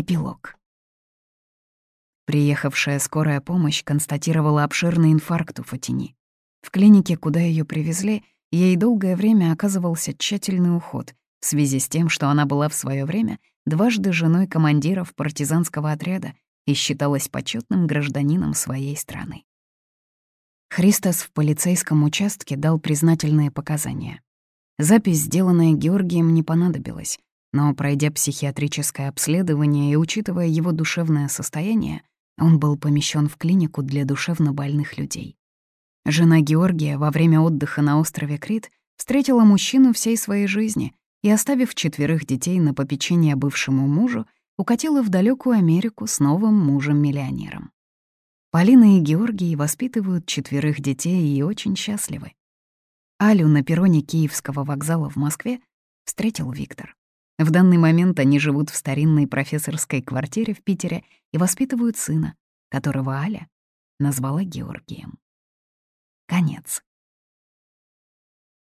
Эпилог. Приехавшая скорая помощь констатировала обширный инфаркт у Фатини. В клинике, куда ее привезли, ей долгое время оказывался тщательный уход в связи с тем, что она была в свое время дважды женой командиров партизанского отряда и считалась почетным гражданином своей страны. Христос в полицейском участке дал признательные показания. Запись, сделанная Георгием, не понадобилась, но, пройдя психиатрическое обследование и учитывая его душевное состояние, он был помещен в клинику для душевнобольных людей. Жена Георгия во время отдыха на острове Крит встретила мужчину всей своей жизни и, оставив четверых детей на попечение бывшему мужу, укатила в далекую Америку с новым мужем-миллионером. Полина и Георгий воспитывают четверых детей и очень счастливы. Алю на перроне Киевского вокзала в Москве встретил Виктор. В данный момент они живут в старинной профессорской квартире в Питере и воспитывают сына, которого Аля назвала Георгием. Конец.